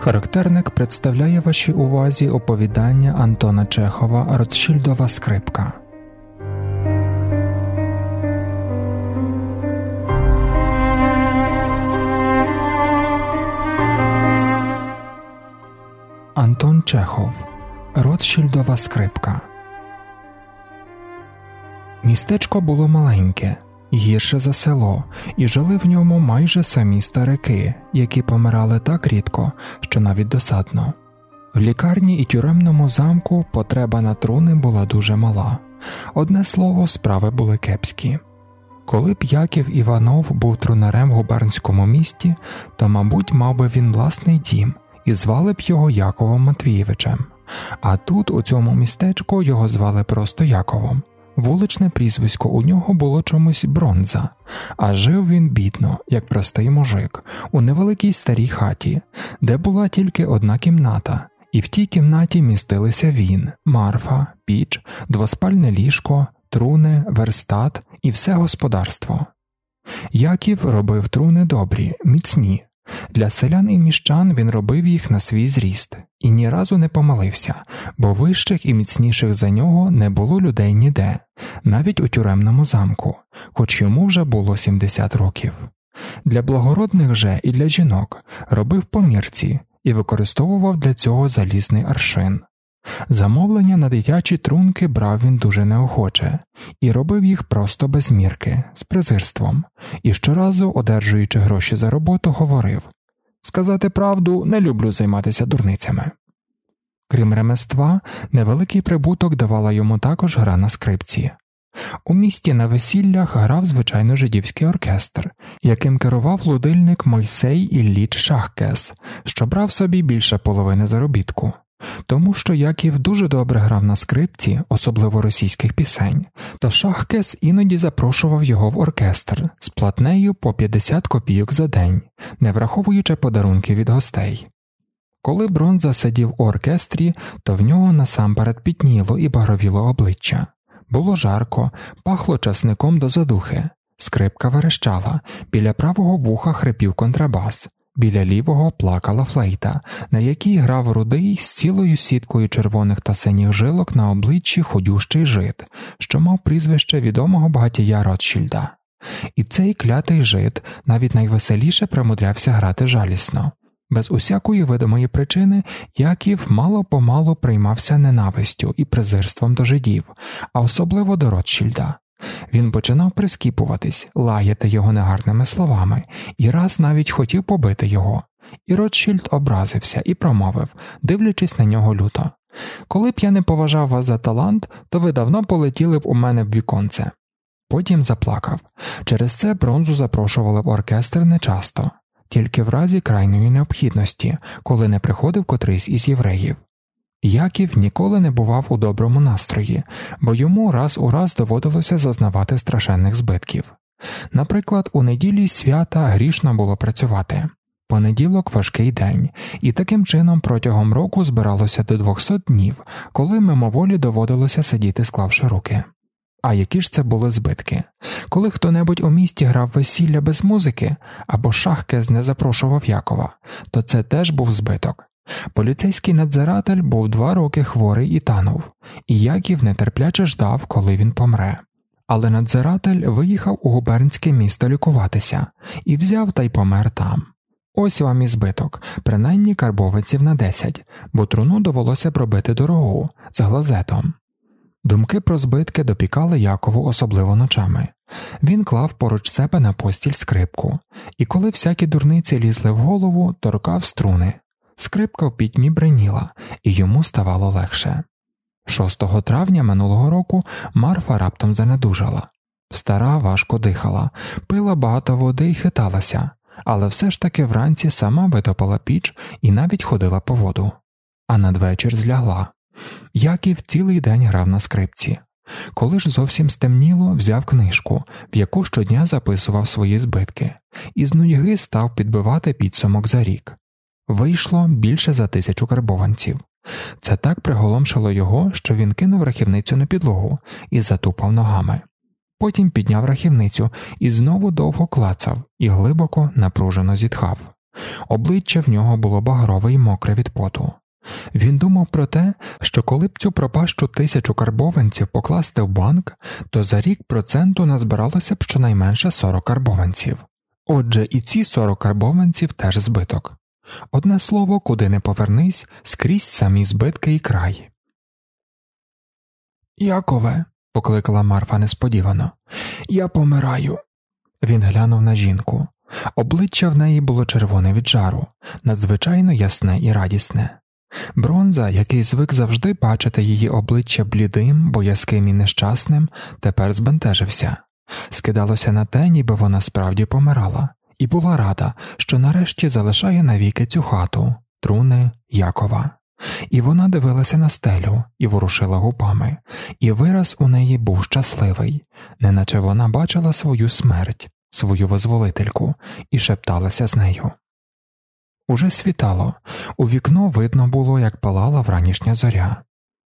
Характерник представляє вашій увазі оповідання Антона Чехова Ротшильдова скрипка. Антон Чехов Ротшильдова скрипка. Містечко було маленьке, гірше за село, і жили в ньому майже самі старики, які помирали так рідко, що навіть досадно. В лікарні і тюремному замку потреба на труни була дуже мала. Одне слово, справи були кепські. Коли б Яків Іванов був трунарем в губернському місті, то, мабуть, мав би він власний дім і звали б його Яковом Матвієвичем. А тут, у цьому містечку, його звали просто Яковом. Вуличне прізвисько у нього було чомусь бронза, а жив він бідно, як простий мужик, у невеликій старій хаті, де була тільки одна кімната, і в тій кімнаті містилися він, Марфа, піч, двоспальне ліжко, труни, верстат і все господарство. Яків робив труни добрі, міцні, для селян і міщан він робив їх на свій зріст і ні разу не помилився, бо вищих і міцніших за нього не було людей ніде, навіть у тюремному замку, хоч йому вже було 70 років. Для благородних же і для жінок робив помірці і використовував для цього залізний аршин. Замовлення на дитячі трунки брав він дуже неохоче і робив їх просто без мірки, з презирством, і щоразу, одержуючи гроші за роботу, говорив Сказати правду, не люблю займатися дурницями. Крім ремества, невеликий прибуток давала йому також гра на скрипці. У місті на весіллях грав звичайно жидівський оркестр, яким керував лудильник Мойсей Ілліч Шахкес, що брав собі більше половини заробітку. Тому що Яків дуже добре грав на скрипці, особливо російських пісень, то Шахкес іноді запрошував його в оркестр з платнею по 50 копійок за день, не враховуючи подарунки від гостей. Коли Бронза сидів у оркестрі, то в нього насамперед пітніло і багровіло обличчя. Було жарко, пахло часником до задухи, скрипка верещала, біля правого вуха хрипів контрабас, Біля лівого плакала флейта, на якій грав рудий з цілою сіткою червоних та синіх жилок на обличчі ходющий жит, що мав прізвище відомого багатія Ротшільда. І цей клятий жит навіть найвеселіше примудрявся грати жалісно. Без усякої видимої причини Яків мало помалу приймався ненавистю і презирством до жидів, а особливо до Ротшільда. Він починав прискіпуватись, лаяти його негарними словами, і раз навіть хотів побити його. І Ротшильд образився і промовив, дивлячись на нього люто. Коли б я не поважав вас за талант, то ви давно полетіли б у мене в віконце. Потім заплакав. Через це бронзу запрошували в оркестр нечасто, тільки в разі крайньої необхідності, коли не приходив котрийсь із євреїв. Яків ніколи не бував у доброму настрої, бо йому раз у раз доводилося зазнавати страшенних збитків. Наприклад, у неділі свята грішно було працювати. Понеділок важкий день, і таким чином протягом року збиралося до 200 днів, коли мимоволі доводилося сидіти, склавши руки. А які ж це були збитки? Коли хто небудь у місті грав весілля без музики або шахкез не запрошував Якова, то це теж був збиток. Поліцейський надзиратель був два роки хворий і танув, і Яків нетерпляче ждав, коли він помре. Але надзиратель виїхав у губернське місто лікуватися і взяв та й помер там. Ось вам і збиток, принаймні карбовиців на десять, бо труну довелося б робити дорогу з глазетом. Думки про збитки допікали Якову особливо ночами. Він клав поруч себе на постіль скрипку, і коли всякі дурниці лізли в голову, торкав струни, Скрипка в пітьмі бреніла, і йому ставало легше. 6 травня минулого року Марфа раптом занедужала. Стара важко дихала, пила багато води і хиталася, але все ж таки вранці сама витопила піч і навіть ходила по воду, а надвечір злягла. Яків цілий день грав на скрипці. Коли ж зовсім стемніло, взяв книжку, в яку щодня записував свої збитки, і з нудьги став підбивати підсумок за рік. Вийшло більше за тисячу карбованців. Це так приголомшило його, що він кинув рахівницю на підлогу і затупав ногами. Потім підняв рахівницю і знову довго клацав і глибоко напружено зітхав. Обличчя в нього було багрове і мокре від поту. Він думав про те, що коли б цю пропащу тисячу карбованців покласти в банк, то за рік проценту назбиралося б щонайменше 40 карбованців. Отже, і ці 40 карбованців теж збиток. Одне слово, куди не повернись, скрізь самі збитки і край. Якове, покликала Марфа несподівано, я помираю. Він глянув на жінку. Обличчя в неї було червоне від жару, надзвичайно ясне і радісне. Бронза, який звик завжди бачити її обличчя блідим, боязким і нещасним, тепер збентежився. Скидалося на те, ніби вона справді помирала, і була рада, що нарешті залишає навіки цю хату, труни Якова. І вона дивилася на стелю і ворушила губами, і вираз у неї був щасливий, неначе вона бачила свою смерть, свою визволительку, і шепталася з нею. Уже світало, у вікно видно було, як палала вранішня зоря.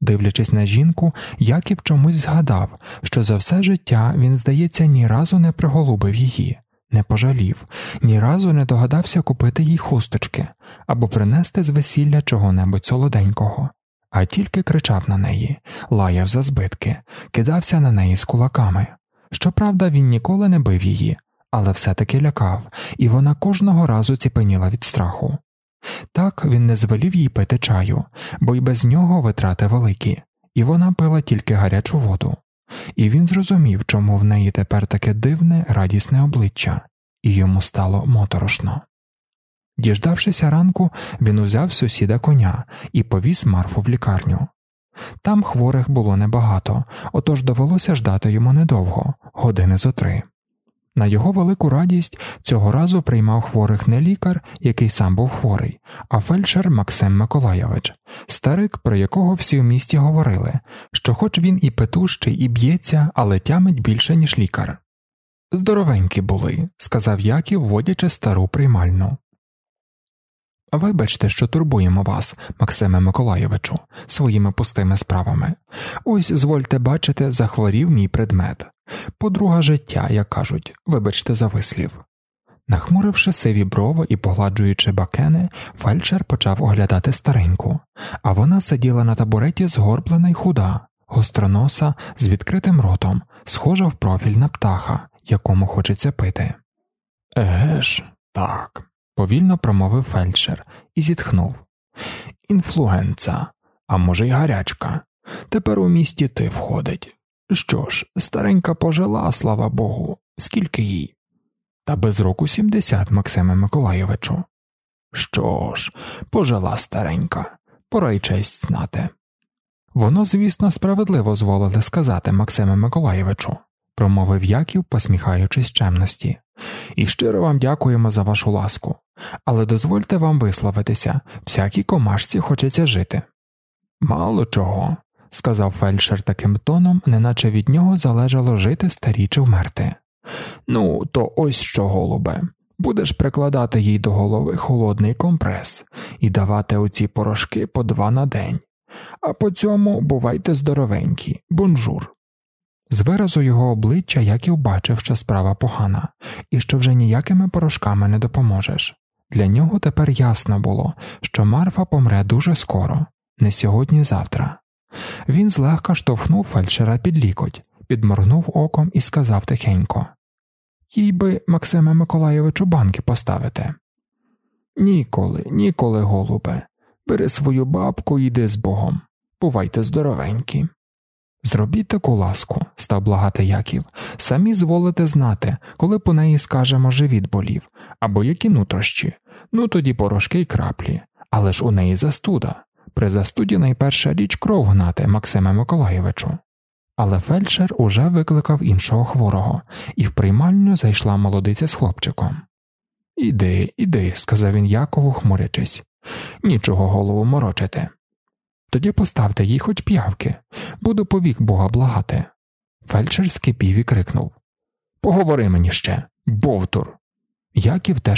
Дивлячись на жінку, Яків чомусь згадав, що за все життя він, здається, ні разу не приголубив її, не пожалів, ні разу не догадався купити їй хусточки або принести з весілля чого-небудь солоденького, а тільки кричав на неї, лаяв за збитки, кидався на неї з кулаками. Щоправда, він ніколи не бив її, але все-таки лякав, і вона кожного разу ціпеніла від страху. Так він не звелів їй пити чаю, бо й без нього витрати великі, і вона пила тільки гарячу воду. І він зрозумів, чому в неї тепер таке дивне, радісне обличчя, і йому стало моторошно. Діждавшися ранку, він узяв сусіда коня і повіз Марфу в лікарню. Там хворих було небагато, отож довелося ждати йому недовго, години зо три. На його велику радість цього разу приймав хворих не лікар, який сам був хворий, а фельдшер Максим Миколайович, старик, про якого всі в місті говорили, що, хоч він і петущий, і б'ється, але тямить більше, ніж лікар. Здоровенькі були, сказав Яків, водячи стару приймальну. Вибачте, що турбуємо вас, Максиме Миколайовичу, своїми пустими справами. Ось, звольте бачити, захворів мій предмет. Подруга життя, як кажуть, вибачте за вислів. Нахмуривши сиві брови і погладжуючи бакени, фельдшер почав оглядати стареньку, а вона сиділа на табуреті згорблена й худа, гостроноса з відкритим ротом, схожа в профіль на птаха, якому хочеться пити. Еге ж, так повільно промовив фельдшер і зітхнув. Інфлуенца, а може, й гарячка. Тепер у місті ти входить. Що ж, старенька пожила, слава Богу, скільки їй? Та без року сімдесят, Максиме Миколайовичу. Що ж, пожила старенька, пора й честь знати. Воно, звісно, справедливо зволили сказати Максиме Миколаєвичу, промовив Яків, посміхаючись чемності, і щиро вам дякуємо за вашу ласку але дозвольте вам висловитися, всякій комашці хочеться жити. Мало чого, сказав фельдшер таким тоном, неначе від нього залежало жити старі чи вмерти. Ну, то ось що, голубе, будеш прикладати їй до голови холодний компрес і давати оці порошки по два на день, а по цьому бувайте здоровенькі, бонжур. З виразу його обличчя Яків бачив, що справа погана, і що вже ніякими порошками не допоможеш. Для нього тепер ясно було, що Марфа помре дуже скоро, не сьогодні завтра. Він злегка штовхнув фельдшера під лікоть, підморгнув оком і сказав тихенько їй би, Максиме Миколайовичу, банки поставити. Ніколи, ніколи, голубе, бери свою бабку і йди з Богом. Бувайте здоровенькі. Зробіть таку ласку, став благати Яків, самі зволите знати, коли по неї скажемо живіт болів, або які нутрощі, ну тоді порошки й краплі, але ж у неї застуда. При застуді найперша річ кров гнати Максиме Миколаєвичу. Але фельдшер уже викликав іншого хворого, і в приймальню зайшла молодиця з хлопчиком. Іди, іди, сказав він Якову, хмурячись, нічого голову морочити. Тоді поставте їй хоч п'явки, буду повік Бога благати. Фельдшер скипів і крикнув Поговори мені ще, Бовтур. Яків теж